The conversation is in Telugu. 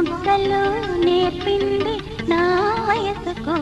మొగ్గలు నేర్పింది నా వయసుకో